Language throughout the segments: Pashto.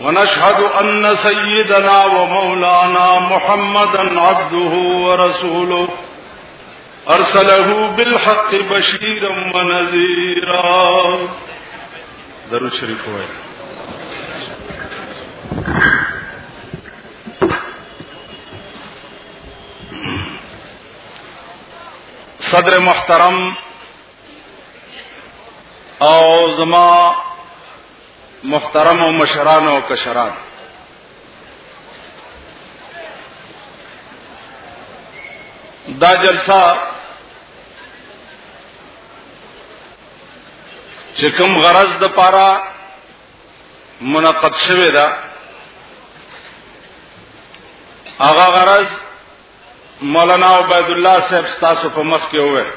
ونشهد أن سيدنا ومولانا محمدا عبده ورسوله أرسله بالحق بشيرا ونزيرا درو الشريف وعلا صدر محترم اور زماں محترم او مشران او کشران دا جلسه چې کوم غرض د پاره منعقد شوه دا هغه غرض مولانا عبید الله صاحب تاسو په مخ کې وویل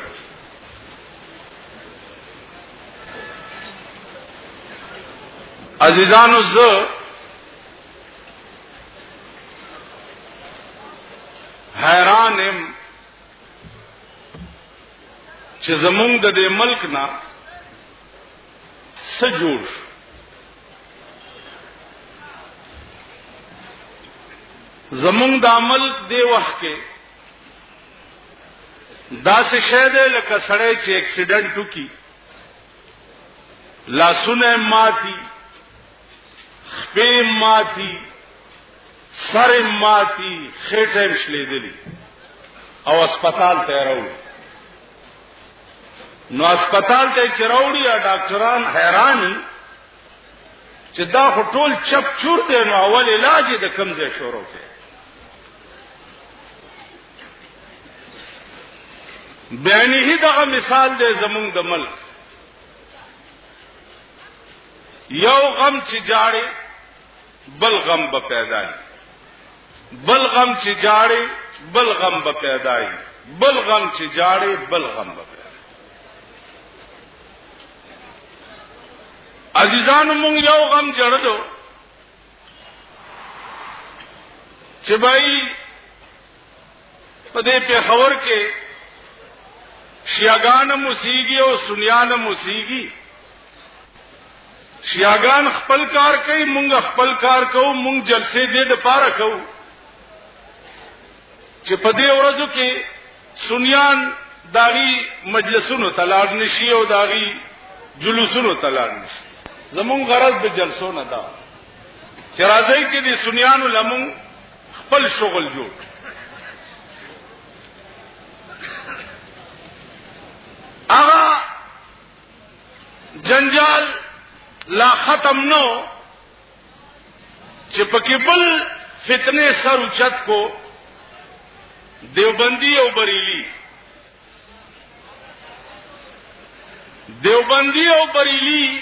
عزیزانو زه حیران ام چې زمونږ د دې ملک نه څه جوړ شو زمونږ د عمل دی وخت کې دا څه شه ده لکه سړی چې اکسیډنټ وکي لاسونه ماتي خپې ماتي سر ماتي خېټه مشلې دي او هسپتال ته راوړي نو هسپتال ته چراوړي او ډاکټران حیراني چې دا خو ټول چپ چور دی نو اول علاج د کم ځای شروع کړي بیانې دغه مثال دی زمونږ د ملک یو غم چې جاړي بل غم به پیدا وي بل غم چې جاړي بل غم به پیدا وي بل غم چې جاړي بل غم به پیدا عزیزانو مونږ یو غم جړلو چې بای په دې پیښور کې شیعاګان موسیږي او سنیان موسیږي شیعاګان خپل کار کوي مونږ خپل کار کوو مونږ جلسې دې د پاره کوو چې په دې ورځو کې سنیان داغي مجلسونو تلار نشي او داغي جلوسونو تلار نشي زمون غرض د جلسو نه دا چې راځي کې دې سنیانو لمون خپل شغل جوړ هغه جنجال لا ختم نو چې پکې بل فتنه سر اوچت کو دیوبندی او بریلی دیوبندی او بریلی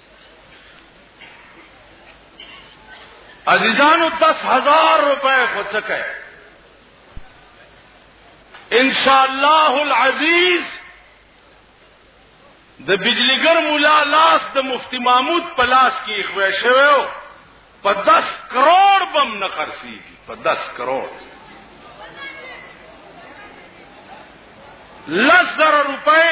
عزیزانو دس هزار روپے خو څه کوي ان شاء الله العزیز د بجلیګر مولا لاس د مفتی محمود په لاس کې خوې شوو په 10 کروڑ بم نه خرسيږي په 10 کروڑ لس زره روپۍ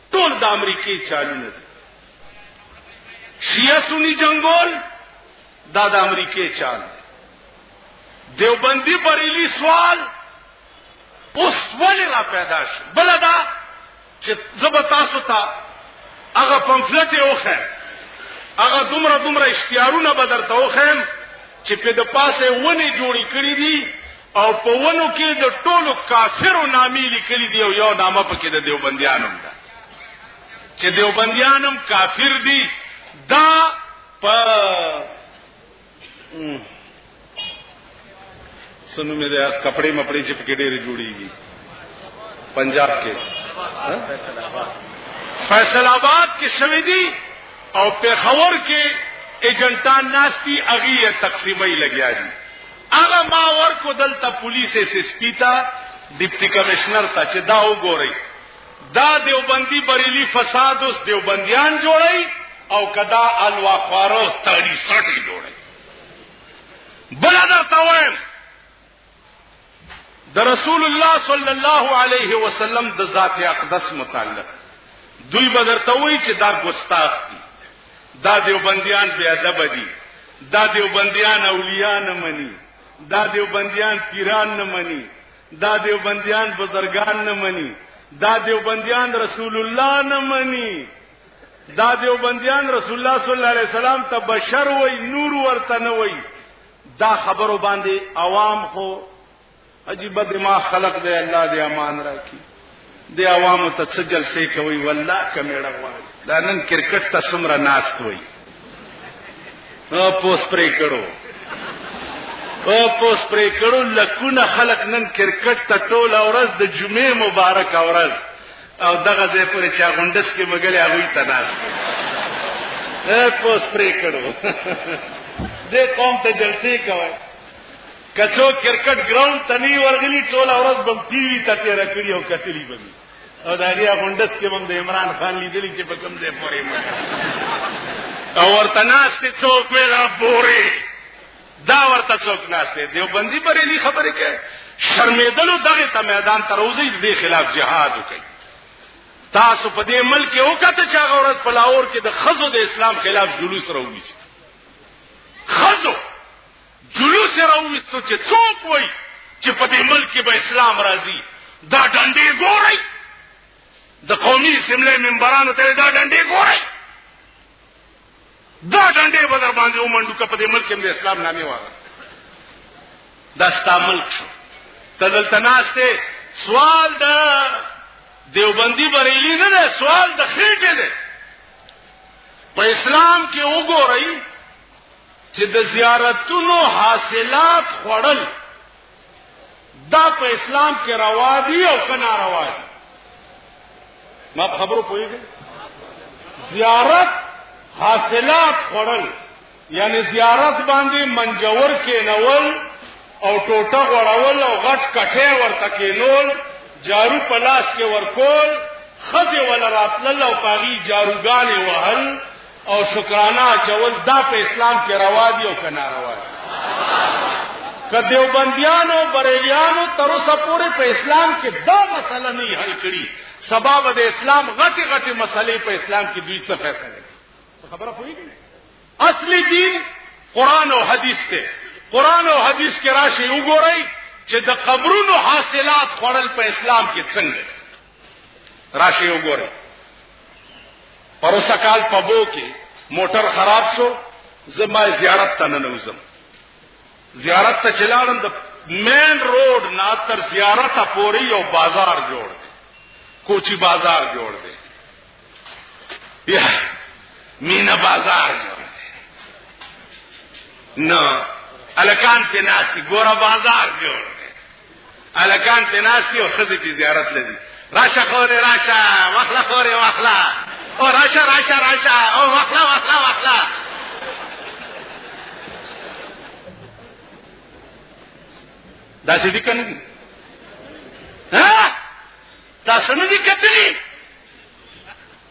ټول د امریکای چالونه دي شیعه سنی جنگول دا د امریکای چال دی دیوبندی بریلی سوال اوس ولې را پیدا شو بل دا چې زب تاسو ته هغه پمفلټ یو خه هغه دومره دومره اشتیارونه بدرته وخم چې په د پاسه ونی جوړی کړی دي او په ونو کې د ټولو کافرو نامې لیکلي دي او یو نامه پکې د دیوبندیانو ده چې دیوبندیانم کافر دي دا په سنو مې د کپڑے مپړې چې پکې ډېرې جوړیږي پنجاب کې فیصل آباد کې شوې دي او پیښور کې ایجنټان ناشتي اغي تقسیمي لګیا دي هغه ما ورکو دلته پولیس ایس ایس پی ته ډیپټي کمشنر ته چې دا وګورئ دا دیوبندی بریلی فساد اوس دیوبندیان جوړي او کدا الوا خوارو تړي سټي جوړي بل در تاویم د رسول الله صلی الله علیه وسلم د ذات اقدس متعلق دوی بدر ته وی چې دا ګستاخ دي دا دیوبندیان بی ادب دي دا دیوبندیان اولیاء نه مني دا دیوبندیان پیران نه مني دا دیوبندیان بزرگان نه مني دا دیوبندیان رسول الله نه مني دا دیوبندیان رسول الله صلی الله علیه وسلم ته بشر وای نور ورته نه وای دا خبرو باندې عوام خو عجیب دماغ خلق دی الله دې امان راکړي د عوامو ته څه جلسې کوي والله کمیړه غواړي دا نن کرکټ ته سمره ناست وي او پوس پرې کړو او پوس پرې کړو لکونه خلق نن کرکټ ته ټول اورز د جمعې مبارک اورز او دغه ځای پر چا غونډس کې مګلې هغه ته ناست او پوس پرې کړو دې قوم ته جلسې کوي که څوک کرکټ ګراوند ته نه ورغلی ټول ورځ بم ټي وي ته تیر کړی او کتلی به او دا لري غونډس کې هم د عمران خان لیدلی چې په کوم ځای پورې ما او ورته ناشته څوک ویلا پورې دا ورته څوک ناشته دیو بندي بریلی خبره کې شرمېدلو دغه ته میدان تر اوسه دې خلاف جهاد وکړي تاسو په دې ملک یو کته چې هغه ورځ په لاهور کې د خزو د اسلام خلاف جلوس راوړي خزو جلوس یې راوویستو چې څوک وایي چې په دې ملک کې به اسلام راځي دا ډنډې ګورئ د قومي اسمبلۍ ممبرانو ته دا ډنډې ګورئ دا ډنډې به در باندې ومنډو که په دې ملک کې د اسلام نامې واغله دا ستا ملک شو ته دلته ناست سوال د دیوبندي بریلی نه ده سوال د خېټې ده په اسلام کې وګورئ چې د زیارتونو حاصلات خوړل دا په اسلام کې روا دي او کنا روا دي ما خبرو پوهیږي زیارت حاصلات خوړل یعنی زیارت باندې منجور کې نول او ټوټه غړول او غټ کټه ورته کې نول جارو پلاس کې ورکول خزه ول راتلل او پاغي جاروګانې وهل او شکرانه اچول دا په اسلام کې روا دي او که ناروا دي که دیوبندیانو بریلیانو تر اوسه پورې په اسلام کې دا مسله نه حل کړي سبا به د اسلام غټي غټي مسلې په اسلام کې دوی څه فیصله خبره پوهیږي اصلي دین قران او حدیث ته قران او حدیث کې راشي وګورئ چې د قبرونو حاصلات خورل په اسلام کې څنګه راشي وګورئ پروسه کال په بو کې موټر خراب شو زما زیارت ته ننوزم زیارت ته چلاړم د مین روډ نه تر زیارت پورې یو بازار جوړ دی کوچی بازار جوړ دی بیا مینا بازار نو الکان په ناس کې ګورا بازار جوړ الکان په ناس کې او خزه په زیارت لدی راشه خوره راشه واخلا خوره واخلا او راشه راشه راشه او واخلا واخلا واخلا دا څه دي کنه ها تاسو نه دي کتلي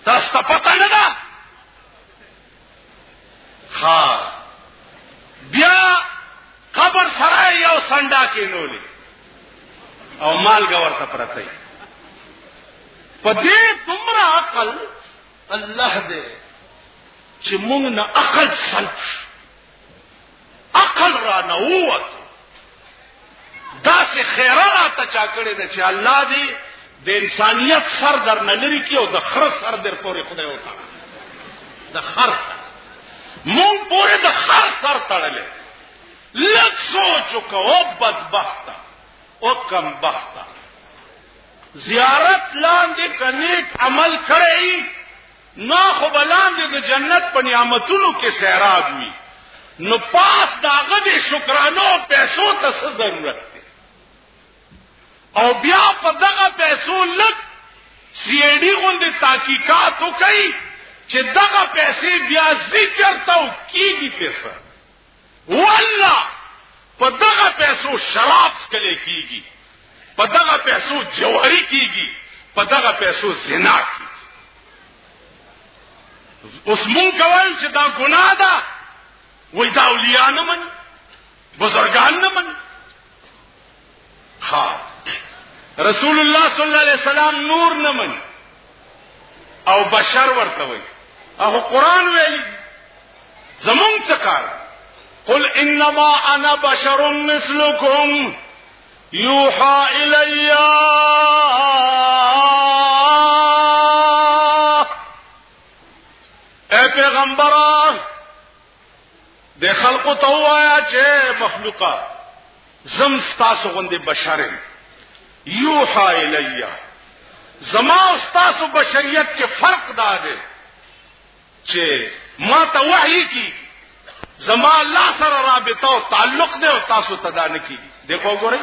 تاسو ته پته نه ده ها بیا قبر سره یو سنډا کې نولې او مالګه ورته پرته په دې دومره عقل الله دې چې موږ نه عقل سلب عقل را نه ووت داسې خیره راته چا کړې ده چې الله دې د انسانیت سر در نه لري کې او د خر سر در پورې خدای وتعالی د خر سر مونږ پورې د خر سر تړلې لږ سوچ وکړه او بدبخت او کم بخت زیارت لاندې کنيک عمل کړی نو خو بلاندې د جنت په نعمتونو کې سیراب وي نو پاس داغه د شکرانو پیسو ته څه ضرورت دی او بیا په دغه پیسو لګ سی ای ډی غوندې تحقیقات وکړي چې دغه پیسې بیا زی چرته او کیږي پیسې والله په دغه پیسو شراب سکلې کیږي په دغه پیسو جواری کیږي په دغه پیسو زنا کیږي اوس مونږ کوي چې دا ګناه ده وای دا اولیاء نه مني بزرګان نه مني ها رسول الله صلی الله علیه وسلم نور نه مني او بشر ورته وي هغه قران ویلي زمون څه کار قل انما انا بشر مثلكم يوحى الي اے پیغمبران د خلقو ته وایا چې مخلوقا زم تاسو غوندې بشرم یوحا الیا زما او تاسو بشریت کې فرق دا دی چې ما ته وحی کی زما الله سره رابطه او تعلق دی او تاسو ته دا نه کیږي دغه وګورئ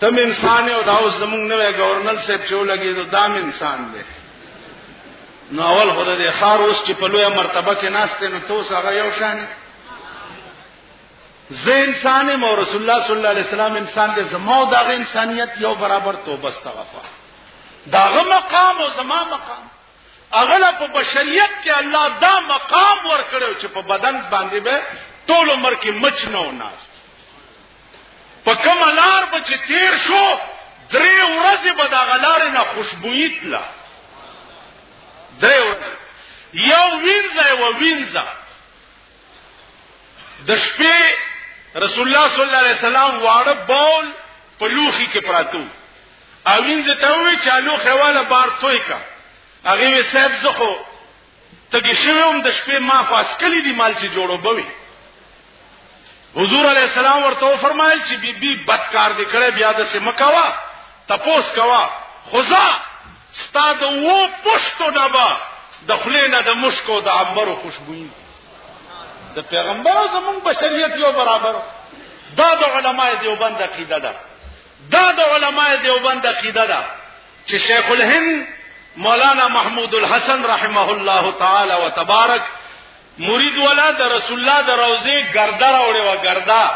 تم انسان او دا اوس زمونږ نوې گورنر صاحب چې ولګي نو دام انسان دی نو اول خدای دې خار اوس چې په لوی مرتبه کې ناشته نو توس هغه یو شان زه انسان مو رسول الله صلی الله علیه وسلم انسان دې زمو دا انسانیت یو برابر توبه استغفار داغه مقام او زما مقام اغلا په بشریت کې الله دا مقام ورکړو چې په بدن باندې به ټول عمر کې مچ نه وناست په کومه لار به چې تیر شو درې ورځې به دغه لارې نه خوشبویي تله درې ورځې یو وینځه یوه وینځه د شپې رسول الله صلی الله علیه وسلم واړه بول په لوخي کې پراتو او وینځه ته وی چالو خواله بار توي کا هغه وی صاحب زخو تګي شوم د شپې ما خاص کلی دی مال چې جوړو بوي حضور علی السلام ورته فرمایل چې بی بی بدکار دې کړه بیا د سه مکوا تپوس کوا خدا ستا د وو پښتو ډبا د خلینا د مشکو د عمرو خوشبوئی د پیغمبر زمون بشریت یو برابر دا د علماء دیوبند عقیده ده دا د علماء دیوبند عقیده ده چې شیخ الهند مولانا محمود الحسن رحمه الله تعالی وتبارک مرید ولا د رسول الله د روزه ګردا راوړې و ګردا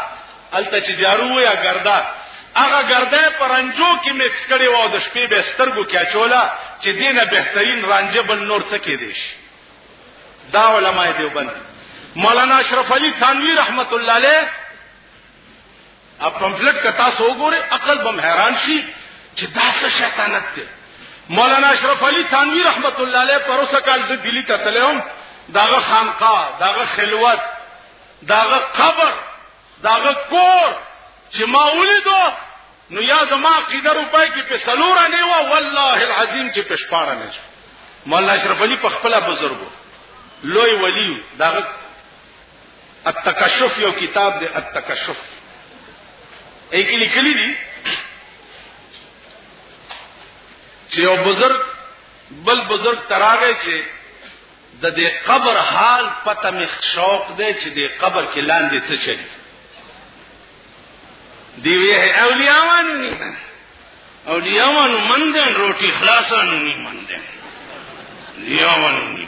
الته چې جارو یا ګردا هغه ګردا پرنجو کې مکس کړي و د شپې به سترګو کې اچولا چې دینه بهترین رانجه بل نور څه کې دیش دا علماء دیوبند مولانا اشرف علی ثانوی رحمت الله علیه ا پمفلټ کتا سو ګوره عقل بم حیران شي چې دا څه شیطانت دی مولانا اشرف علي تنوي رحمت الله علیه پروسه کال زه دلی ته تلم داغه خانقاه داغه خلوت داغه قبر داغه کور چې ما ولیدو نو یا زما عقیده روپای کې په سلور نه و والله العظیم چې په شپاره نه مولانا اشرف علي په خپل بزرګو لوی ولی داغه التکشف یو کتاب دی التکشف ای کې لیکلي دي چې یو بزرگ بل بزرگ تراغه چې د دې قبر حال پته مخ شوق دی چې دې قبر کې لاندې څه شي دی وی اولیاء وانه نه اولیاء وانه منګن روټي خلاصانه نه منګن اولیاء وانه نه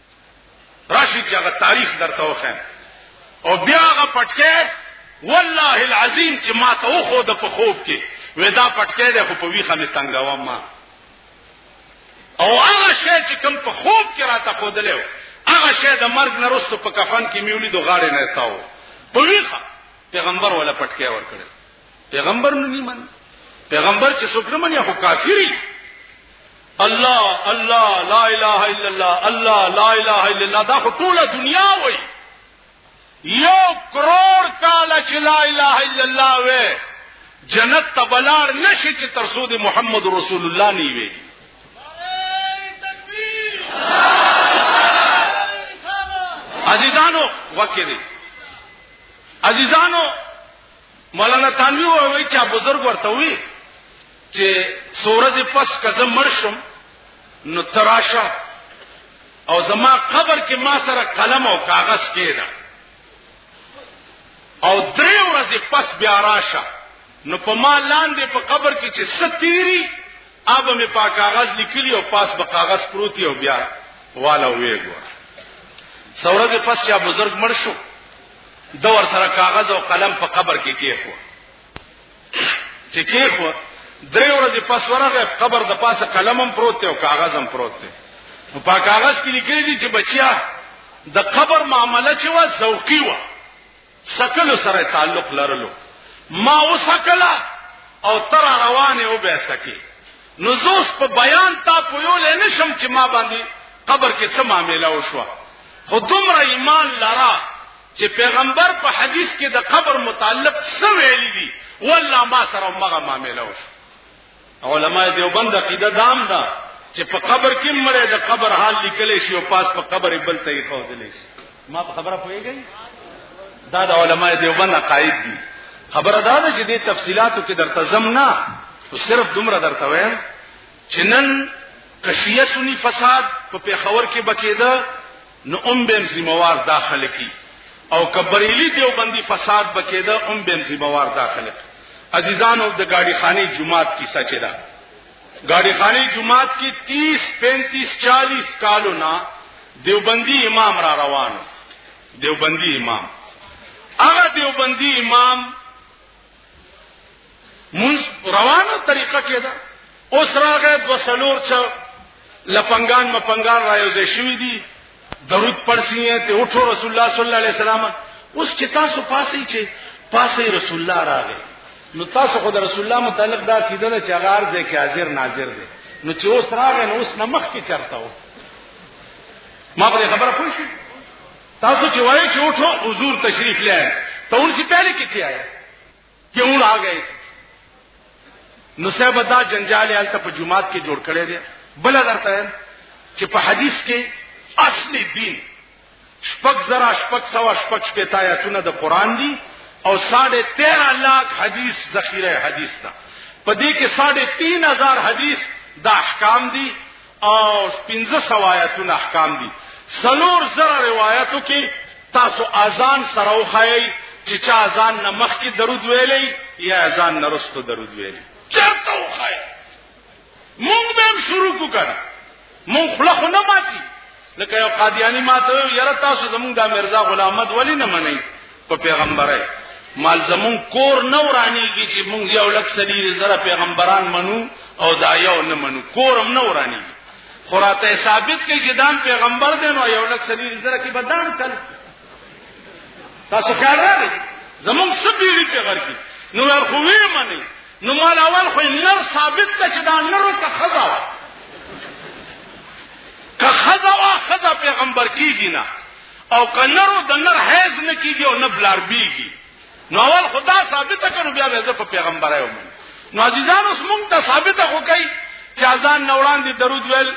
راشي چې هغه تاریخ درته وخم او بیا هغه پټکې والله العظیم چې ما ته وخو د په خوب کې ودا پټکې ده خو په ویخه می تنگاوم ما او هغه شی چې کوم په خوب کې راته خودلې و هغه شی د مرګ نه رسته په کفن کې میولې د غاړې نه تاو په ویخه پیغمبر ولا پټکې ور کړل پیغمبر نه نیمن پیغمبر چې څوک نه مني هو کافری الله الله لا اله الا الله الله لا اله الا الله دا خو ټوله دنیا وای یو کرور کال چې لا اله الا الله وې جنت ته بلار نشي چې تر سود محمد رسول الله نه وي عزیزانو وکړي عزیزانو مولانا تنوی وایي چې بزرګ ورته وي چې سورج پس کزه مرشم نو تراشه او زما قبر کې ما سره قلم او کاغذ کېده او درې ورځې پس بیا راشه نو په ما لاندې په قبر کې چې ستيري اب مې په کاغذ لیکلی او پاس به کاغذ پروتي او بیا والا وې ګور سورج پس چې بزرګ مړ شو د ور سره کاغذ او قلم په قبر کې کېښو چې کېخو درې ورځې پس ورغه قبر د پاسه قلمم پروت دی او کاغذم پروت دی نو په کاغذ کې لیکل دي چې بچیا د قبر معاملې چې وا ذوقي وا سکل سره تعلق لرلو ما وسکلا او تر روانه و به سکی نزوس په بیان تا پویول نه شم چې ما باندې قبر کې څه معاملې وشوه خو دومره ایمان لرا چې پیغمبر په حدیث کې د قبر متعلق څه ویلي دي والله ما سره مغه معاملې وشو علماء دیوبند عقیده دام دا چې په قبر کې مړې د قبر حال لیکل شي او پاس په قبر بل ته یې خو دلې ما په خبره پوهیږئ دا د علماء دیوبند عقاید دي خبره دا ده چې د تفصيلاتو کې درته زم نه صرف دومره درته وایم چې نن کشیه سنی فساد په پیښور کې بکیده نو ام بیم ذمہ وار دا خلک دي او کبریلی دیوبندی فساد بکیده ام بیم ذمہ وار دا خلک عزیزانو د گاڑی خانی جماعت کی سچ ده گاڑی خانی جماعت کی 30 35 40 کالو نا دیوبندی امام را روانو دیوبندی امام هغه دیوبندی امام مونږ روانه طریقه کې ده اوس راغې دو سلور چا لپنګان مپنګان رايوځې شوې دي درود پرسي ته اٹھو رسول الله صلی الله علیه وسلم اوس چې تاسو پاسې چې پاسې رسول الله راغې نو تاسو خو د رسول الله متعلق دا کیدل چې هغه ارزه کې حاضر ناظر دي نو چې اوس راغې نو اوس نمخ کې چرته و ما په خبره پوه شئ تاسو چې وایي چې اٹھو حضور تشریف لے آئے تو ان سے پہلے کتنے آئے کہ اون آ گئے نصیب دا جنجال حالت په جمعات کې جوړ کړی دی بل درته چې په حدیث کې اصلي دین شپږ زرا شپږ سوا شپږ شپېتا آیاتونه د قران دي او 13.5 لاک حدیث ذخیره حدیث ده په دې کې 3.5 هزار حدیث د احکام دي او پنځه سوایتونه احکام دي سلور زره روایتو کې تاسو اذان سره وخایي چې چا اذان نه مخکې درود ویلې یا اذان نه رستو درود ویلې چرته وخایي مونږ به شروع کو کړه مونږ خلخ نه ماتي لکه یو قادیانی ماته یره تاسو زمونږ د مرزا غلام احمد ولی نه منئ په پیغمبرای مال زمون کور نه ورانیږي چې مونږ یو لک سړي زره پیغمبران منو او دا یو نه منو کورم نه ورانیږي خراته ثابت کوي چې دام پیغمبر دی نو یو لک سړي زره کې بدام کړ تاسو خیال راغی زمون سپیری پیغمبر کی نو ور خو وی منی نو مال اول خو نر ثابت ته چې دا نرو که خزا وه که خزا وه خزا پیغمبر کیږي نه او که نرو د نر حیض نه کیږي او نه بلار بیږي نو اول خدا ثابته کړو بیا به زه په پیغمبرای ومن نو عزیزان اوس مونږ ته ثابته خو کوي چې اذان نوړان دي درود ویل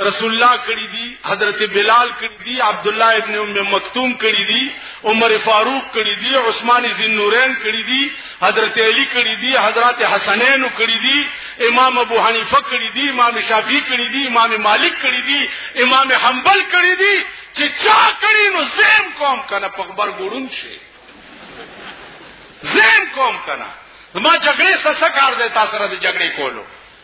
رسول الله کړی دی حضرت بلال کړی دی عبد الله ابن ام مکتوم کړی دی عمر فاروق کړی دی عثمان ذی نورین کړی دی حضرت علی کړی دی حضرت حسنین کړی دی امام ابو حنیفه کړی دی امام شافعی کړی دی امام مالک کړی دی امام حنبل کړی دی چې چا کړی نو زم کوم کنه په خبر ګورون شي زم کوم کنه ما جګړې سره کار دی تاسو سره د جګړې کولو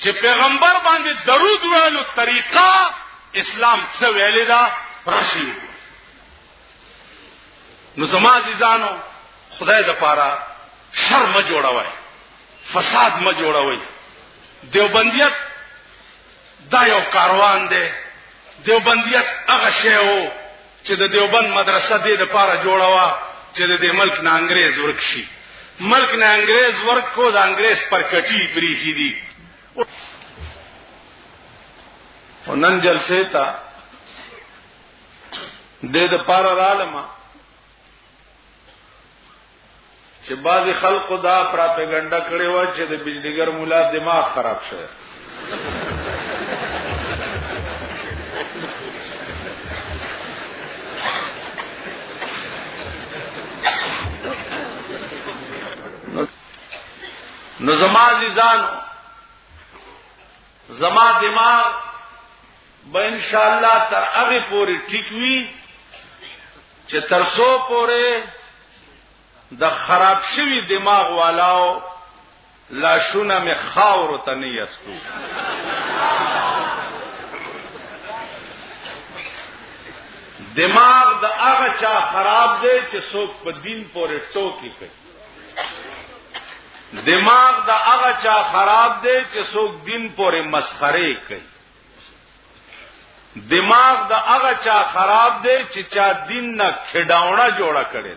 چې پیغمبر باندې درود ویلو طریقه اسلام څه ویلې ده راشي نو زما عزیزانو خدای د پاره شر ما جوړوي فساد ما جوړوي دیوبندیت دا یو کاروان دی دیوبندیت هغه شی وو چې د دیوبند مدرسه دې د پاره جوړه وا چې د دې ملک نه انګريز ورک شي ملک نه انګريز ورک کو د انګريز پر کټي پریخي دي او نن جلسه تا د د پاره رالما چې بعضی خلکو دا پراپګاندا کړې و چې د بجلیګر مولا دماغ خراب شوی نو زما عزیزانو زما دماغ به ان شاء الله تر هغه پورې ټیک وي چې تر څو پورې د خراب شوی دماغ والاو لاشونه می خاور ته نه یستو دماغ د هغه چا خراب دی چې څوک په دین پورې ټوکی کوي دماغ د هغه چا خراب دی چې څوک دین پورې مسخره کوي دماغ د هغه چا خراب دی چې چا دین نه کډاونه جوړه کړي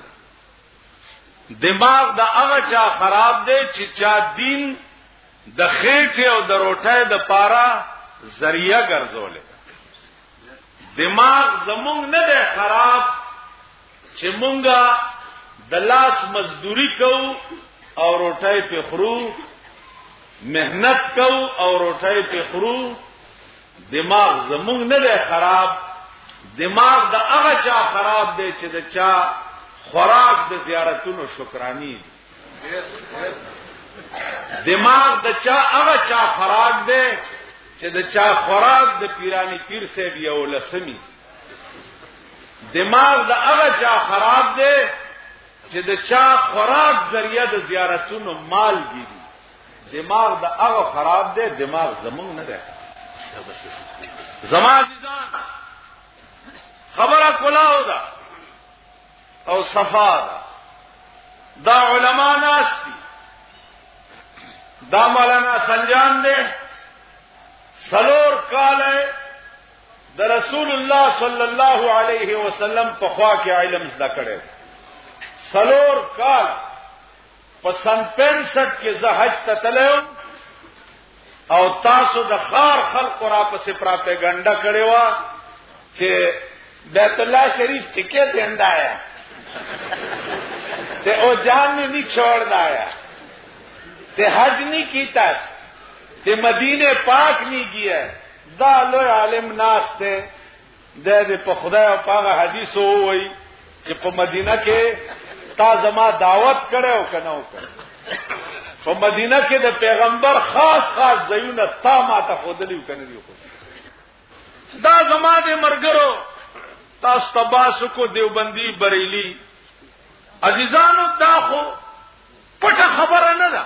دماغ د هغه چا خراب دی چې چا دین د خېټه او د روټه د پاره ذریعہ ګرځولې دماغ زمونږ نه دی خراب چې مونږه د لاس مزدوري کوو او روټۍ په خورو مهنت کوو او روټۍ په خورو دماغ زمونږ نه دی خراب دماغ د هغه چا خراب دی چې د چا خوراک د زیارتونو شکرانی دماغ د چا هغه چا خراب دی چې د چا خوراک د پیرانی پیر صاحب یو لسمی دماغ د هغه چا خراب دی چې د چا خوراک ذریعہ د زیارتونو مال دي دماغ د هغه خراب دی دماغ زمونږ نه دی زما عزیزان خبره کلاو ده او صفا ده دا علما ناس دي دا مولانا سنجان دی سلور کال ہے د رسول الله صلی الله علیه وسلم په خوا کې علم زده کړي سلور کال په سن 65 کې زه حج ته تلم او تاسو د خار خلق را پسې پراپګاندا کړي وا چې بیت الله شریف ټکې دیندا ہے تے او جان نے نہیں چھوڑ دایا تے حج نہیں کیتا تے مدینے پاک نہیں کیا دا لوی عالم ناس دی د دې په خدای او په هغه حدیث وای چې په مدینه کې تا زما دعوت کړو کنه وکړ په مدینه کې د پیغمبر خاص خاص ځایونه تا ما ته خودلی کنه دی خو دا زما د مرګرو تاسو تباسو کو دیوبندی بریلی عزیزانو دا خو پټه خبره نه ده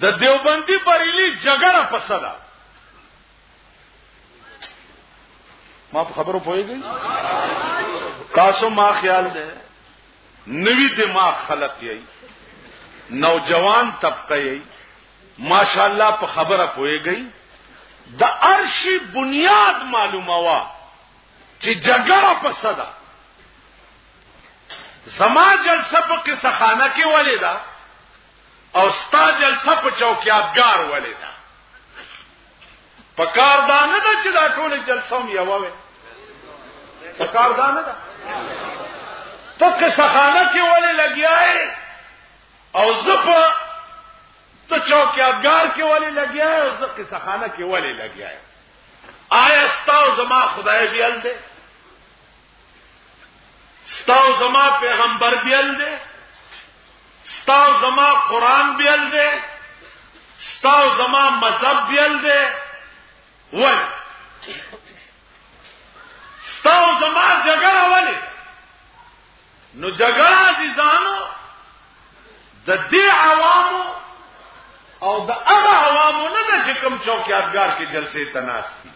د دیوبندی بریلی جګړه په څه ده ما په خبرو پوهیږئ تاسو ما خیال ده نوی دماغ خلق یی نوجوان طبقه یی ماشاءالله په خبره پوهیږئ د ارشی بنیاد معلومه وا چې جګړه په څه ده زما جلسه په قصه خانه کې ولې ده او ستا جلسه په چوکیادګار ولې ده په کار دا نه ده چې دا ټول جلسه هم یو وي په کار دا نه ده ته که سخانه کې ولې لګیاي او زپه ته چوکیادګار کې ولې لګیاي او زپه سخانه کې ولې لګیاي آیا ستا او زما خدای بیل دی ستاو زما پیغمبر بیل دی ستاو زما قران بیل دی ستاو زما مذهب بیل دی وای ستاو زما جګړه ولې نو جګړه دي ځانو د دې عوامو او د هغه عوامو نه چې کوم چوکیادګار کې جلسې تناستی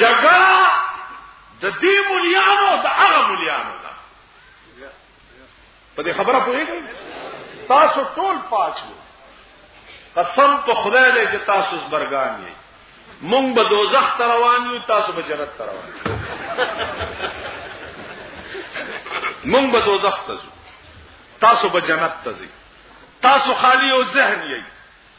جګړه د دې مليانو د هغه مليانو ده په دې خبره پوهیږئ تاسو ټول پاک یو قسم په خدای دې چې تاسو زبرګان یې مونږ به دوزخ ته روان یو تاسو به جنت ته روان یو مونږ به دوزخ ته ځو تاسو به جنت ته ځئ تاسو خالی او ذهن یې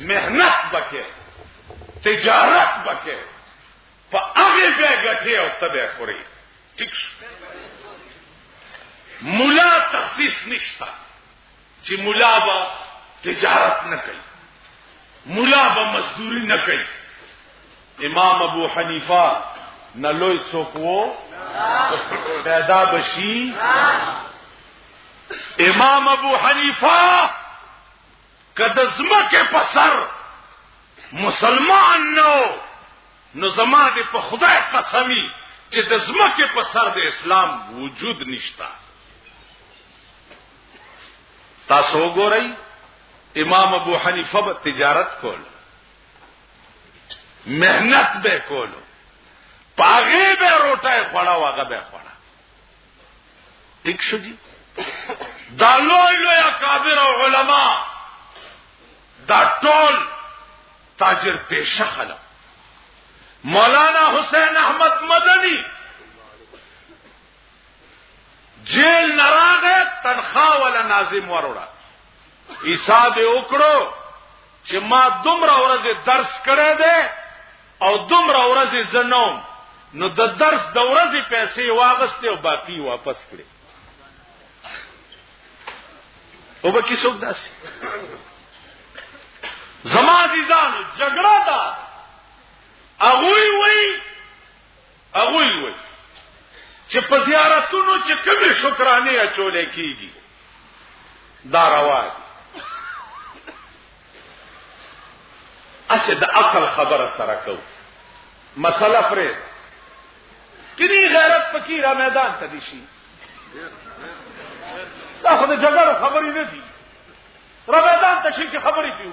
محنت بکې تجارت بکې په هغه به ګټي او تبه خوري ټیک مولا تخصیص نشتا چې مولا با تجارت نه کوي مولا با مزدوری نه کوي امام ابو حنیفه نه لوی څوک وو پیدا بشي امام ابو حنیفه که د ځمکې په سر مسلمان نو نو زما دې په خدای قسمی چې د ځمکې په سر د اسلام وجود نشتا تاسو وګورئ امام ابو حنیفه به تجارت کول مهنت به کولو پاغه به روټه خړا واغه به خړا ټیک شو دي دا لوی لوی اکابر او علما دا ټول تاجر پیشه خلک مولانا حسین احمد مدنی جیل نراغه تنخواه ولا ناظم وروړه حساب وکړو چې ما دومره ورځې درس کړی دی او دومره ورځې زنوم نو د درس د ورځې پیسې واغستې او باقی واپس کړې او به کی څوک داسې زما عزیزانو جګړه ده هغوی وایي هغه وي چې په زیارتونو چې کومې شکرانه اچول کیږي دا روا دي اسه د عقل خبره سره کو مسله پرې کړي غیرت پکې را میدان ته دي شي دا خو د جګړو خبرې نه دي را میدان ته شي چې خبرې پیو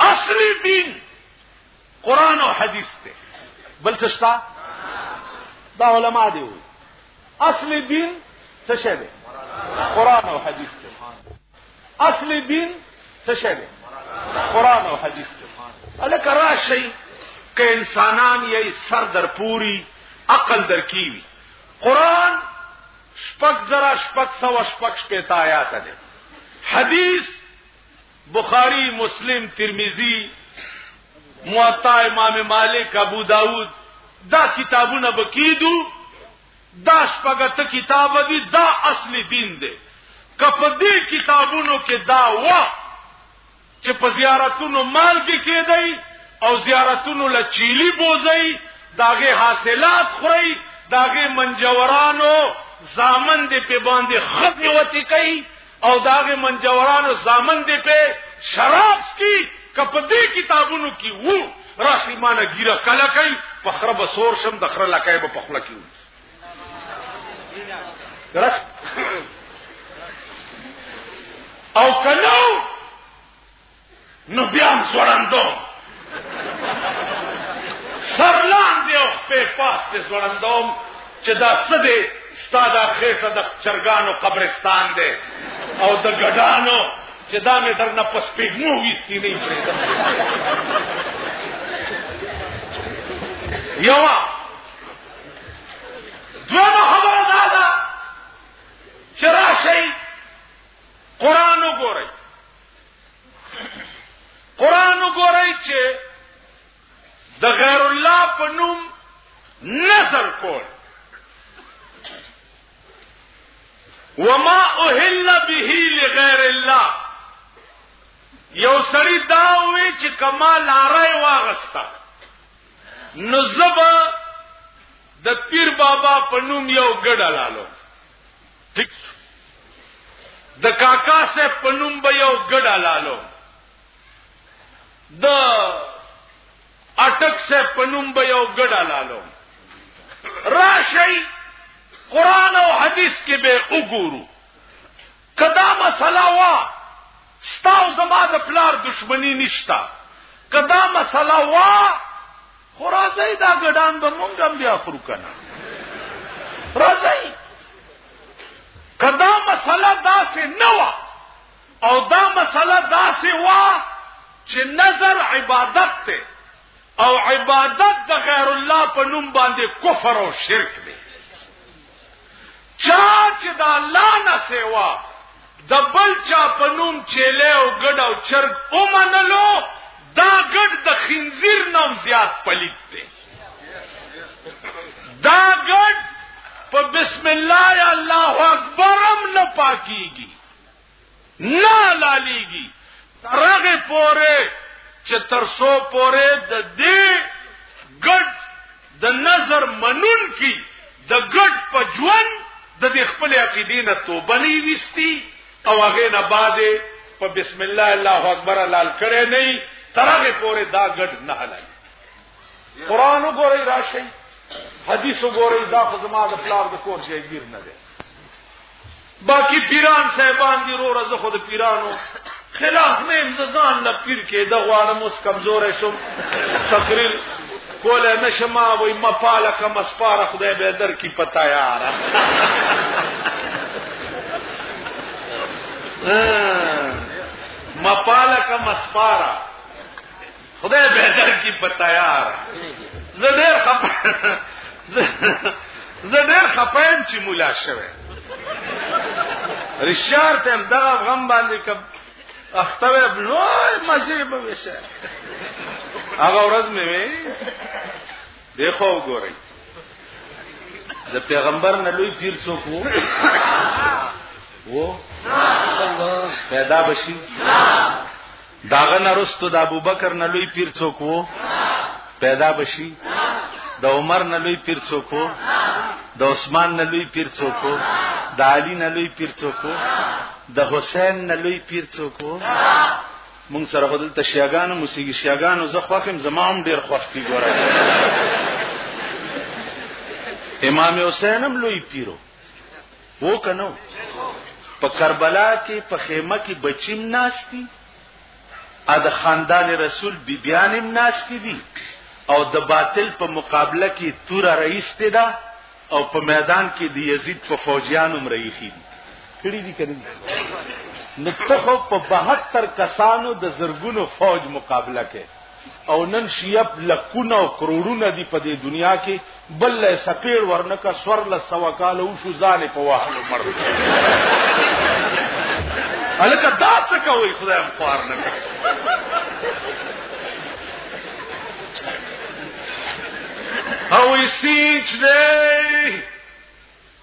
اصلی دین قرآن او حدیث ته بل څه دا علما دی اصلی دین څه شه دی قرآن او حدیث ته اصلی دین څه شه دی قرآن او حدیث ته الک راشي ک انسانان یې سر در پوری عقل در کیوی قرآن شپږ زره شپږ سوه شپږ شپېته آیات دی حدیث بخاری مسلم ترمذی موطا امام مالک ابو داود دا کتابونه بکیدو دا شپږته کتاب دی دا اصلي دین دی کپدې کتابونو کې دا وا چې په زیارتونو مال کې کېدای او زیارتونو له چيلي بوزي داغه حاصلات خوري داغه منجورانو زامن دې په باندې خپې وتی کوي او داغه منجورانو زامن دې په شراب سکي کپدې کتابونو کې وو راشي مانه ګیره کله کوي په خرب سور شم د خره لکه په خپل کې درست او کنو نو بیا هم زوړندو سرلان دی او په پاس ته زوړندوم چې دا څه دی استاد خېټه د چرګانو قبرستان دی او د ګډانو چې دا مې در نه پس پیګمو ویستی نه پرېږدم یو دویمه خبره دا ده چې راشئ قرآن وګورئ قرآن وګورئ چې د غیر الله په نوم نظر کول وما اهل به لغیر الله یو سړی دا وی چې کما لارای واغستا نو زبا د پیر بابا په نوم یو ګډه لالو ټیک د کاکا سه په نوم به یو ګډه لالو د اٹک سه په نوم به یو ګډه لالو راشي قران او حديث کې به وګورو که دا مسله وا ستا او زما د پلار دشمنی نشتا که دا مسله وا خو راځي دا ګډان به مونږ هم بیا خورو کنه راځي که دا مسله داسې نه وا او دا مسله داسې وا چې نظر عبادت ته او عبادت د غیر الله په نوم باندې کفر او شرک دی چا چې د الله نه سیوا د بل چا په نوم چيله او ګډ او چرګ اومنلو دا ګډ د خنزیر نوم زیات پلیت دی دا ګډ په بسم الله الله اکبرم نه پاکیږي نه لالیږي ترغه پوره چې تر سو پوره د دې ګډ د نظر منون کی د ګډ په ژوند د دې خپل عقیدې نه توبه نه وستی او هغه نه بعد په بسم الله الله اکبر لال کړي نه ترغه پوره دا ګډ نه حلال قران وګورئ راشي حدیث وګورئ دا خدمات پلار د کور جایګیر نه دی باقی پیران صاحبان دی رو رزه خود پیرانو خلاف نه امزان لا پیر کې د غوانم اوس کمزور شم تقریر کوله نشم وای مپاله کم اسپار خدای به در کی پتا یار مپاله کم اسپار خدای بهتر کی په تیار زه ډېر خپه زه ډېر خپه یم چې مولا شوه رشار ته هم دغه غم باندې کب اخته به نو مزه به وشه هغه ورځ مې وې دیکھو وګورئ د پیغمبر نه لوی پیر څوک وو وو پیدا بشي داغه نه رستو د ابوبکر نه لوی پیر څوک وو پیدا بشي د عمر نه لوی پیر څوک وو د عثمان نه لوی پیر څوک وو د علی نه لوی پیر څوک وو د حسین نه لوی پیر څوک وو مونږ سره خدل تشیاګانو موسیقي شیاګانو زه خوخم زمام ډیر خوخ کی ګوره امام حسین هم لوی پیرو وو کنو په کربلا کې په خیمه کې بچیم ناشتي ا د خاندان رسول بیبیانم ناشتي دي او د باطل په مقابله کې تور رئیس ته ده او په میدان کې د یزید په فوجیانم رئیسی دي کړي دي کړي نو ته په 72 کسانو د زرګونو فوج مقابله کې او نن شیب لکونه او کروڑونه دی په دې دنیا کې بل له سپېړ ورنکه سور له سوا کال او شو ځان په وهلو مړ الکه دا څه کوي خدای هم خوار نه او یې سینچ دی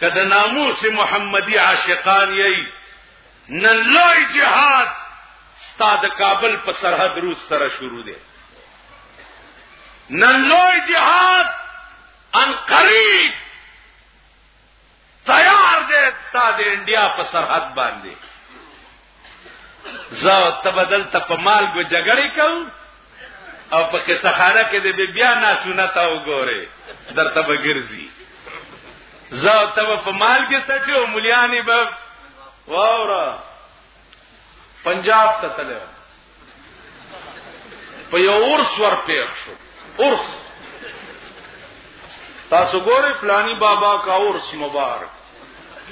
که د ناموس محمدي عاشقان یی نن لوی جهاد ستا د کابل په سرحد روز سره شروع دی نن لوی جهاد ان قریب تیار دی ستا د انډیا په سرحد باندې زه ته بدل ته په مال ګو جګړې کوم او په قصه خانه کې دې بیا نه سنت او ګوره درته بګرځي زه ته په مال کې سچو ملياني به واورا پنجاب ته تلو په یو اورس ور پیښ شو اورس تاسو ګورئ فلانی بابا کا اورس مبارک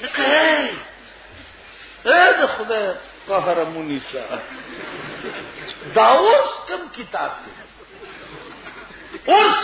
لکه اے د خدای په حرمونی سره دا اوس کم کتاب دی اورس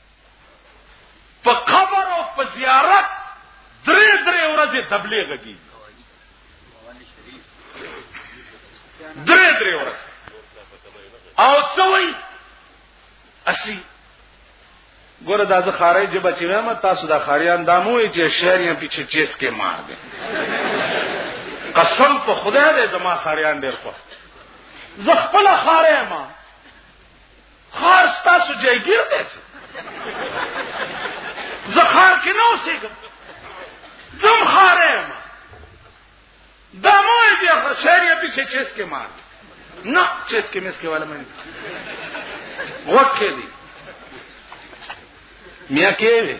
په قبر او په زیارت درې درې ورځې تبلیغ کوي درې درې ورځې او څه وایي اسی ګوره دا زه خارې جب چې ما تاسو دا خاریان دامو چې شهریان پیچھے چیس کې مار دي قسم په خدای دې زما خاریان ډېر خوښ زه خپل خارې ما خار ستاسو جایګیر دی زه خار کې نه اوسېږم زم خار یم دا مو بیا شعر یې پیچې چیس کې مار نه چیس کې مس کې والا مې وکړې دي میا کې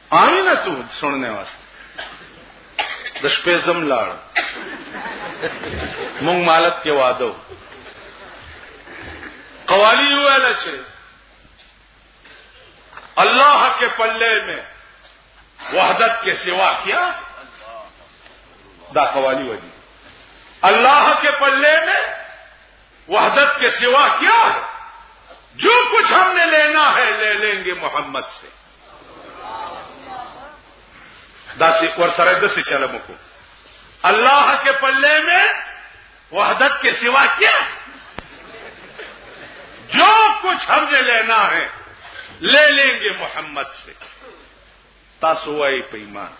آئی نا تننے واسطے دشپے زم لاڑ مونگ مالت کے وادو قوالی لچے اللہ کے پلے میں وحدت کے سوا کیا دا قوالی ہوگی اللہ کے پلے میں وحدت کے سوا کیا جو کچھ ہم نے لینا ہے لے لیں گے محمد سے داسې ور سره داسې چلو مکو الله کے پلے میں وحدت کے سوا کیا جو کچھ ہم نے لینا ہے لے لیں گے محمد سے تاسوائی پیمان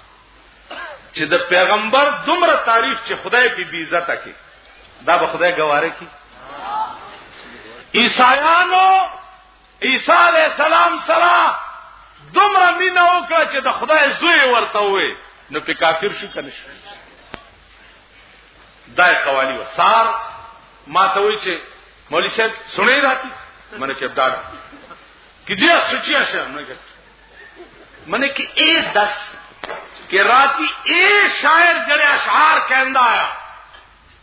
چې د پیغمبر دومره تعریف چې خدای په بی عزت کې دا به خدای گواره کی عیسایانو عیسی علیه السلام سره دومره مینا وکړه چې د خدای زوی ورته وې نو په کافر شو کنه شو دای قوالی و سار ما ته وی چې مولوی صاحب سنې راتی منه کې ابداد کیجیا سوچیا شه نه کې منه کې اے 10 کې راتی اے شاعر جڑے اشعار کہندا آیا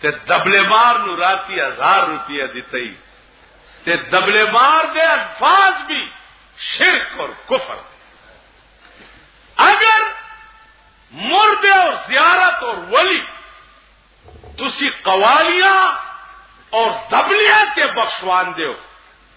ته دبلې مار نو راتی هزار روپیه دیتای ته دبلې مار دې الفاظ به شرک اور کفر اگر مرد اور زیارت اور ولی تسی قوالیاں اور دبلیاں تے بخشوان دیو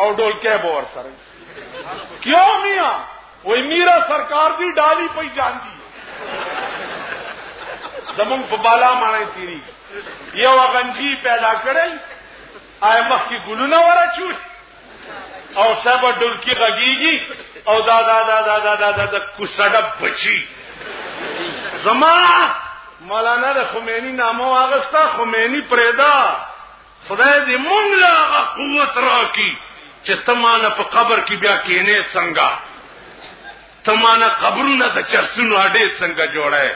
او ډول کې به ور سره کیو میا وای میرا سرکار دی ډالی پي جان دی زمون په بالا معنی تیری یو غنجی پیدا کړی آی مخ کی ګلونه ورا چوي او صاحب ډلکی غږیږي او دا دا دا دا دا دا دا, دا کوسډه بچی زما مولانا د خمینی نامو واغستا خمینی پرېدا خدای دې مونږ له هغه قوت راکړي چې ته مانه په قبر کې بیا کینې څنګه ته مانه قبرونه د چرسونو اډې څنګه جوړه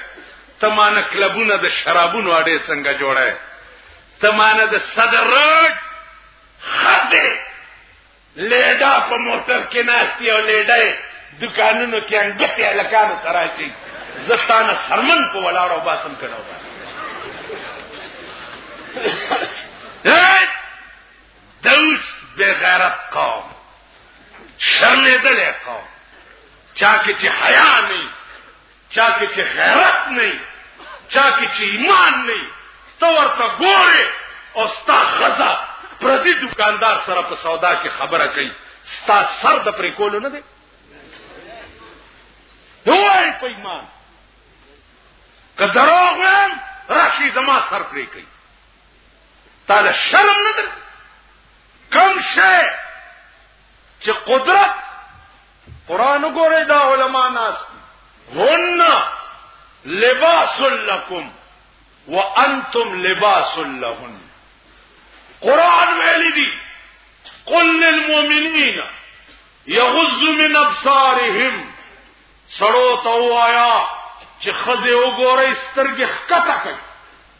ته مانه کلبونه د شرابونو اډې څنګه جوړه ته مانه د صدر راټ خزه لیډا په موټر کې ناشتي او لیډا دکانونو کې انګتې الکانو سره شي زستانه سرمن په ولاړو باسم کړو دوس بے غیرت قوم شرمې دلې قوم چا کې چې حیا نه چا کې چې غیرت نه چا کې چې ایمان نه ته ورته ګوره او ستا غزا پردي دکاندار سره په سودا کې خبره کوي ستا سر د پرې کولو نه دی دوی په ایمان که دروغ ویم راشي زما سر پرې کوي تا له شرم نه در کم شي چې قدرت قران وګوره دا علما ناس هن لباس لكم وانتم لباس لهن قران ویلی دی قل للمؤمنین یغض من ابصارهم سړو ته وایا چې خزه وګورئ سترګې ښکته کوي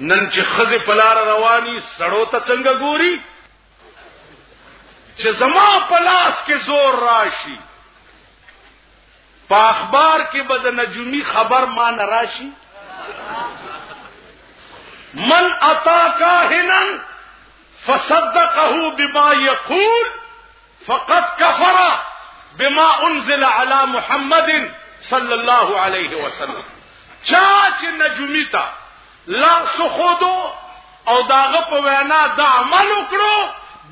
نن چې خزه پلار رواني سړو ته څنګه ګوري چې زما پلاس کې زور راشي په اخبار کې به د نجومی خبر ما نه راشي من عطا کاهنن فصدقه بما يقول فقد كفر بما انزل على محمد صلى الله عليه وسلم چاچ نجومی تا لا سخودو او داغه په وینا د عمل وکړو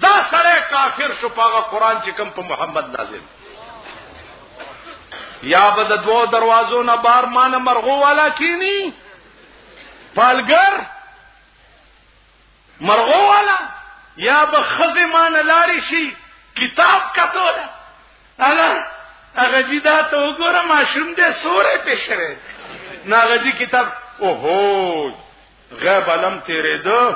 دا سره کافر شو پاغه قران چې کوم په محمد نازل یا به د دوو دروازو نه بار مان مرغو والا کینی پالګر مرغو والا یا به خزه مان لاری شي کتاب کتو ده الا هغه جی دا ته وګوره ماشوم دې سورې پېښره ناغه جی کتاب اوهو غیب علم تیرې دو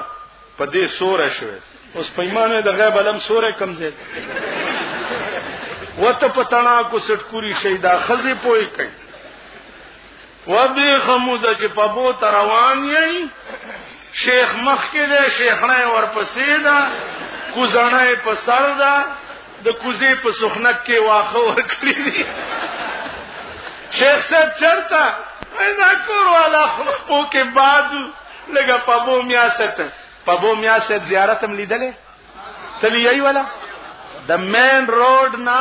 په دې سورې شوه اوس پیمانه د غیب علم سورې کم ځای وته پتانا کو سټکوري شي دا خزه پوي کوي و به خموزه چې په بو روان یې شیخ مخ کې ده شیخ نه ورپسې ده کوزانه په سر ده د کوزې په سخنک کې واخه ورکړي دي شیخ صاحب چرتا اینا کور والا خو کې بعد لګه پبو میا ست پبو میا ست زیارت هم لیدلې تلی ای ولا د مین روډ نه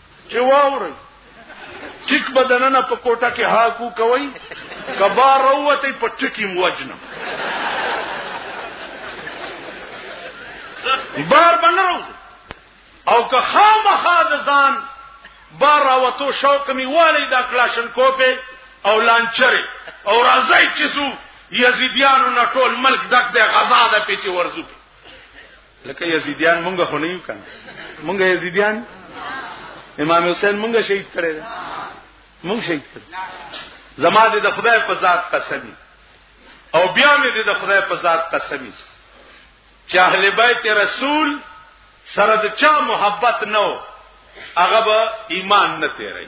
چې واوري ټیک بدننه په کوټه کې هاکو کوي کبا روته په ټکی موجنه بار بنرو او که خامخا د ځان بار راوتو شوق می والی دا کلاشن کوپه او لانچره او راځي چې سو یزیدیانو نه ټول ملک دک د غزا د پیچ ورزو لکه یزیدیان مونږ خو نه یو کنه مونږ یزیدیان امام حسین مونږ شهید کړی مونږ شهید کړی زما دې د خدای په ذات قسمی او بیا مې دې د خدای په ذات قسمی چې اهل بیت رسول سره د چا محبت نه هغه به ایمان نه تیری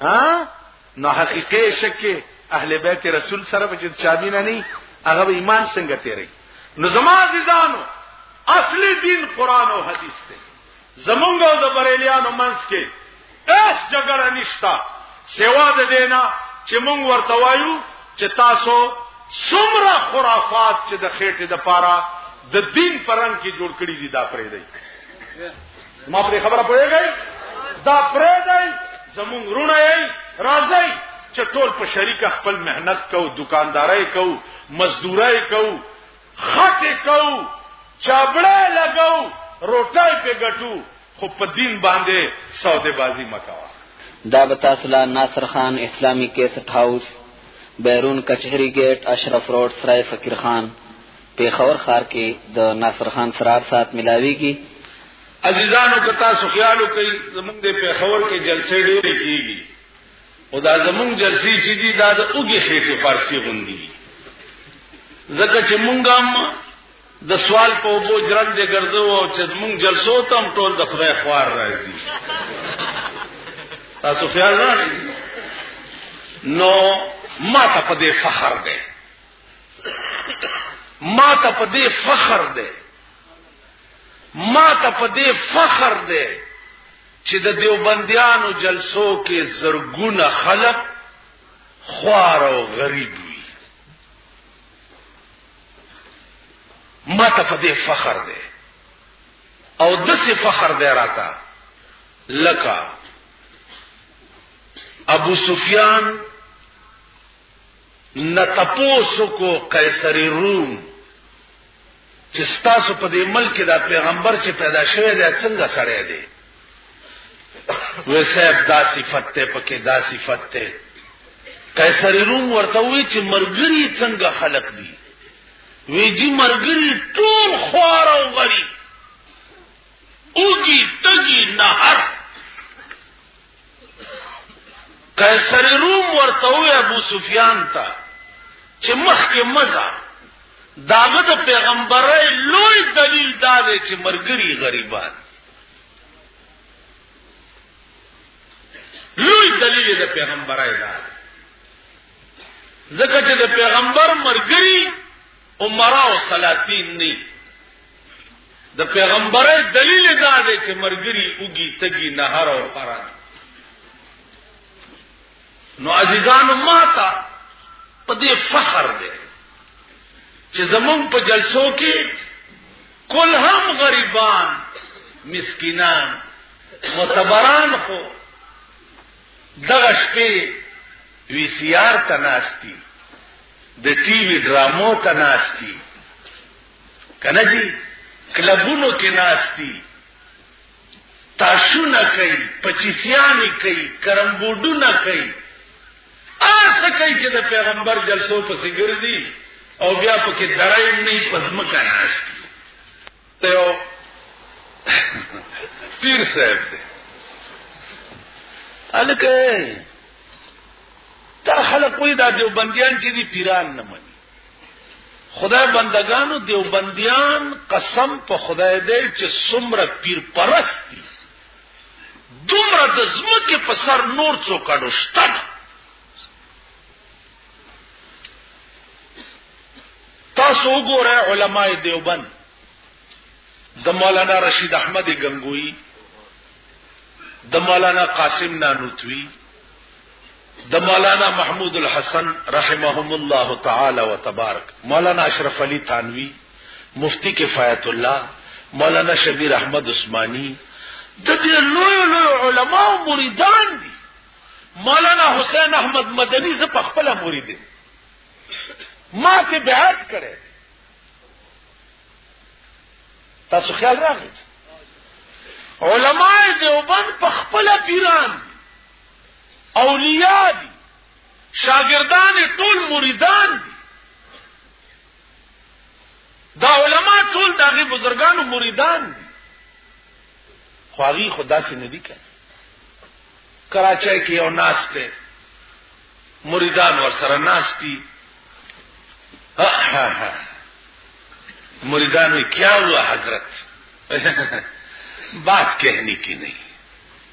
ها نو حقیقي شکه اهل بیت رسول سره به چې چابینه نه هغه به ایمان څنګه تیری نو زما عزیزانو اصلي دین قران او حدیث دی زمونږ او د بریلیانو منځ کې اس جګړه نشتا سوا د دینا چې مونږ ورته وایو چې تاسو څومره خرافات چې د خېټې د پاره د دین پرنګ کې جوړ کړی دي دا پرې دی ما پرې خبره پوهېږئ دا پرې دی زمونږ رونه یې راځئ چې ټول په شریکه خپل مهنت کو دکانداري کو مزدوري کو خټه کو چابړه لګاو روټای په ګټو خو په دین باندې سوده بازی مکوا دا به تاسو لا ناصر خان اسلامی کیسټ هاوس بیرون کچهری گیټ اشرف روډ سرای فقیر خان پېښور ښار کې د ناصر خان څرار ساعت ملاوېږي. عزیزانو که تاسو خیال وکړئ زموږ د پېښور کې جلسې ډېرې کېږي خو دا زموږ جلسې چې دي دا د اوږې خېټې فارسي غوندې دي ځکه چې موږ هم د سوال په اوبو جرن دې ګرځو او چې موږ جلسو ته هم ټول د خدای خوار راځي تاسو خیال نه نو ما ته په دې فخر دی ما ته په دې فخر دی ما ته په دې فخر دی چې د دیوبندیانو جلسو کې زرګونه خلک خوار او غریب وي ما ته په دې فخر دی او دسې فخر دی راته لکه ابو سفیان نه تپوسو کو قیصری روم چې ستاسو په دې ملک دا پیغمبر چې پیدا شوی دی څنګه سړی دی وې صاحب دا صفت ته پکې دا صفت ته قیصری روم ورته وی چې مرګري څنګه خلق دي وی جی مرګري ټول خوار او غریب اوږي تګي نهر قیصر روم ورته وی ابو سفیان ته چې مخکې مزه داغه د پیغمبرۍ لوی دلیل دا دی چې مرګري غریبان لوی دلیل د پیغمبرای دا ځکه چې د پیغمبر مرګري عمره او سلاطین نه د پیغمبرۍ دلیل دا دی چې مرګري اوږي تګي نهر او قران نو عزیزانو ماتا په دې فخر دی چې زمون په جلسو کې کل هم غریبان مسکینان متبران خو دغه شپې وی سي آر تناستی د ټي وي ډرامو تناستی کنه جی کلبونو کې ناشتي تاشونه کوي پچیسیانی کوي کرمبوډونه کوي ارسه کوي چې د پیغمبر جلسو پسې ګرځي او بیا پکې درای نه پزما کا ناشتي ته پیر صاحب دی الکه تا خلق وی دا دیوبندیان چې دی پیران نه مني خدای بندگانو دیوبندیان قسم په خدای دی چې څومره پیر پرست دي دومره د زمکه په سر نور څوک اډو شته تاسو وګوره علما دیوبند د مولانا رشید احمد گنگوی د مولانا قاسم نانوتوی د مولانا محمود الحسن رحمهم الله تعالی و تبارک مولانا اشرف علی تانوی مفتی کفایت الله مولانا شبیر احمد عثماني د دې لوی لوی علما او مریدان دي مولانا حسین احمد مدني زه په خپل مرید دي ما ته بیعت کړي تاسو خیال راغلی علماء دیوبند په خپل پیران دي اولیاء دي شاګردان ټول مریدان دي دا علما ټول دغه بزرګانو مریدان دي خو هغه خدا سي نه دي کړ کراچۍ کې یو ناس ته مریدان ور سره ناس دي مریدان کیا ہوا حضرت بات کہنے کی نہیں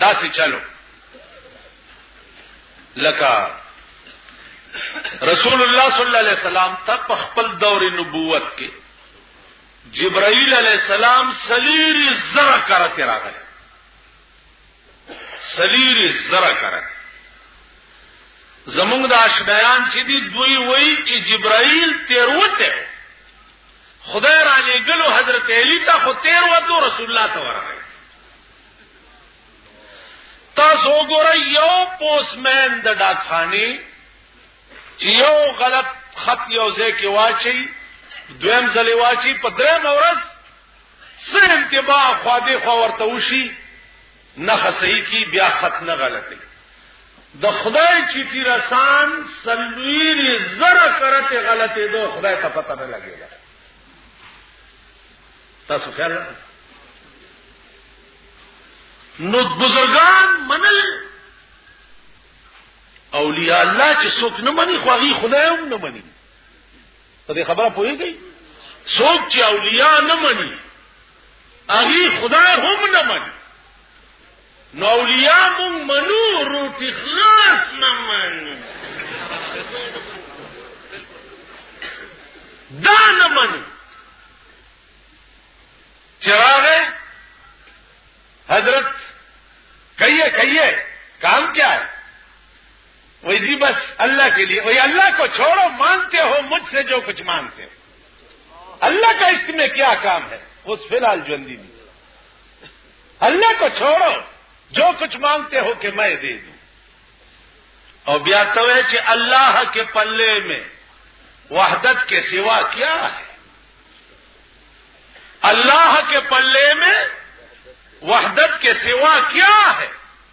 دا څه چلو لکه رسول الله صلی الله علیه وسلم ته په خپل دور نبوت کې جبرائیل علیہ السلام سلیری زرا کرت راغله سلیری زرا کرت زمونږ د اشنایان چې دی دوی وایي چې جبرائیل تیروته خدای را لېګلو حضرت علی ته خو تیر وته رسول الله ته ورغی تاسو ګورئ یو پوس مین د ډاکخانی چې یو غلط خط یو ځای کې واچي دویم ځلې واچي په درې مورز سر انتباه خو دې خو ورته وشي نښه صحیح کی بیا خط نه غلطی د خدای چیټی رسان سلویری زره کرت غلطی دو خدای ته پته نه لګیږي تاسو خیال نو بزرگان منل اولیاء الله چې څوک نه مني خو هغه خدای هم نه مني په دې خبره پوهیږي څوک چې اولیاء نه مني هغه خدای هم نه مني نو اولیاء مون منو روټي خلاص نه منو دا نه منو چراغ حضرت کہیے کہیے کام کیا ہے وہی جی بس اللہ کے لیے وہی اللہ کو چھوڑو مانتے ہو مجھ سے جو کچھ مانتے ہو اللہ کا اس میں کیا کام ہے اس فی الحال جلدی نہیں اللہ کو چھوڑو جو کچھ مانگتے ہو کہ میں دے دوں اور بیا تو اللہ کے پلے میں وحدت کے سوا کیا ہے اللہ کے پلے میں وحدت کے سوا کیا ہے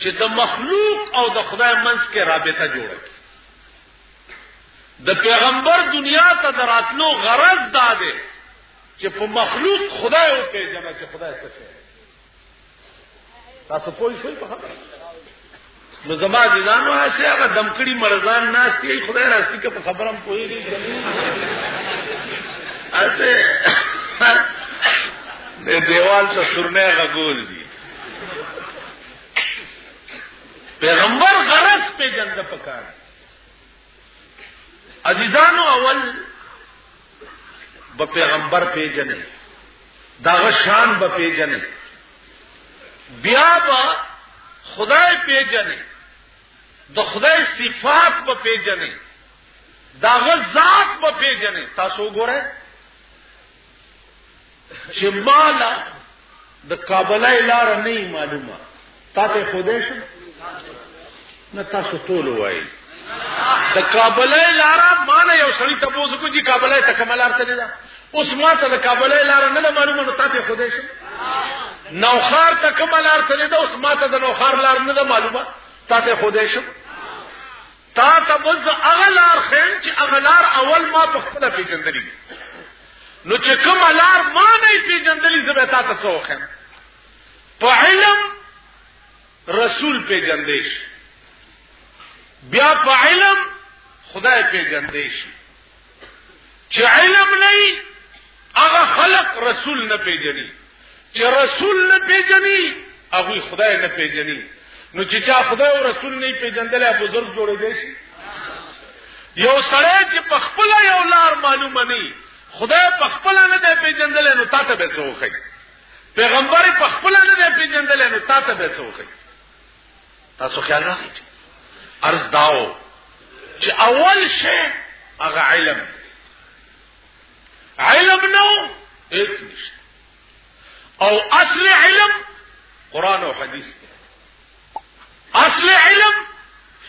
چې د مخلوق او د خدای منځ کې رابطه جوړه کړي د پیغمبر دنیا ته دراتلو غرض دا دی چې په مخلوق خدای او پیژنه چې خدای څه کوي تاسو پوه شئ په خبره نو زما ځانو هسه هغه دمکړي مرزان ناس دی خدای راستي که په خبرم پوهیږي اسه دیوال ته سرنه غول دي پیغمبر غرض پہ جند پکار عزیزان اول ب پیغمبر پہ جنے داغ شان ب پہ جنے بیا با خدا پہ جنے د خدا صفات ب پہ جنے داغ ذات ب پہ جنے تاسو گو رہے چې مالا د کابلای لار نه معلومه تاسو خوده شو نه تاسو ټول وایي د کابلای لار معنی یو سړی تاسو کو چې کابلای ته کومه لار ته ده اوس ما ته د کابلای لار نه معلومه نو تاسو خوده شو نوخار ته کومه لار ته ده اوس ما ته د نوخار لار نه معلومه تاسو خوده شو تا ته بز اغلار خیم چې اغلار اول ما په خپل پیژندلی نو چې کوم لار ما نه پیژندلی زه به تا ته څو خیم په علم رسول پیژندې شي بیا په علم خدای پیژندې شي چې علم نه هغه خلق رسول نه پیژني چې رسول نه پیژني هغه خدای نه پیژني نو چې چا خدای او رسول نه پیژندل هغه بزرګ جوړې دی شي یو سړی چې په خپل یو لار معلومه نه خدای په خپل نه دی پیژندل نو تاسو به څه وکړي پیغمبر په خپل نه دی پیژندل نو تاسو به څه وکړي تاسو خیال نه ساتي ارز داو چې اول شی هغه علم علم نو هیڅ نشته او اصل علم قران او حدیث دی اصل علم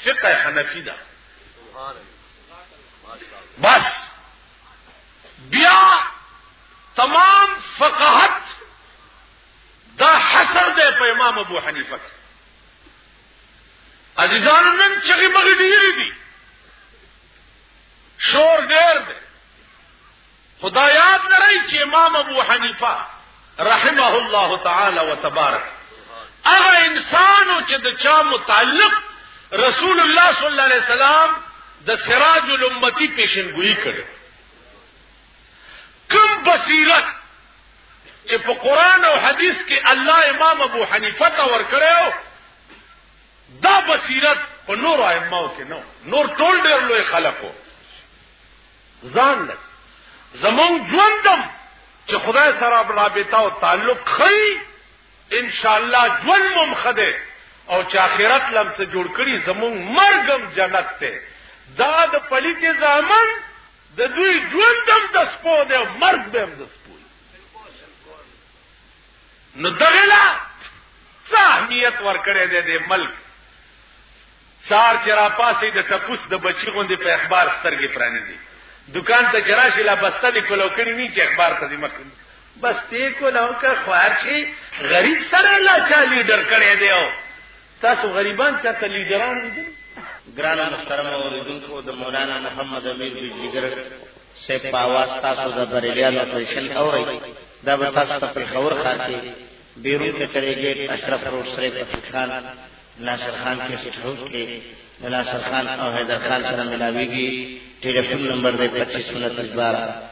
فقه حنفی ده بس بیا تمام فقهت دا حسر دی په امام ابو حنیفه کې عزیزان نن چغې مغې ډېرې دي شور ډېر دی خدا یاد لرئ چې امام ابو حنیفه رحمه الله تعالی و تبارک هغه انسانو چې د چا متعلق رسول الله صلی الله علیه وسلم د سراج الامتی پیشنګوئی کړي کم بصیرت چې په قران او حدیث کې الله امام ابو حنیفه ته ورکړیو دا بصیرت په نور ائمه کې نو نور ټول ډېر لوی خلقو ځان لګ زمون ژوندم چې خدای سره رابطه او تعلق خي ان شاء الله ژوند مم خده او چې اخرت لم څه جوړ کړي زمون مرګم جنت ته دا د پلیت زامن د دوی ژوند هم د سپو دی او مرګ به هم د سپو نو دغه لا څه اهمیت ورکړی دی د ملک سار چې را پاسې د تپوس د بچی غوندې په اخبار سترګې پرانی دي دکان ته چراشي لا بسته دی کولو کړی نه چې اخبار ته دې مکه بس ته کولو که خوار شي غریب سره لا چا لیډر کړی دی او تاسو غریبان چاته لیډران لیدل ګران محترم اوریدونکو د مولانا محمد امیر بجلیګر سے پاواز تاسو د بریلیان اپریشن اوري دا به تاسو ته په خبر خار کې بیرون ته چلےږي اشرف روډ سره پټ خان ناصر خان کې سټروټ کې ناصر خان او حیدر خان سره ملاويږي ټلیفون نمبر دی 25 12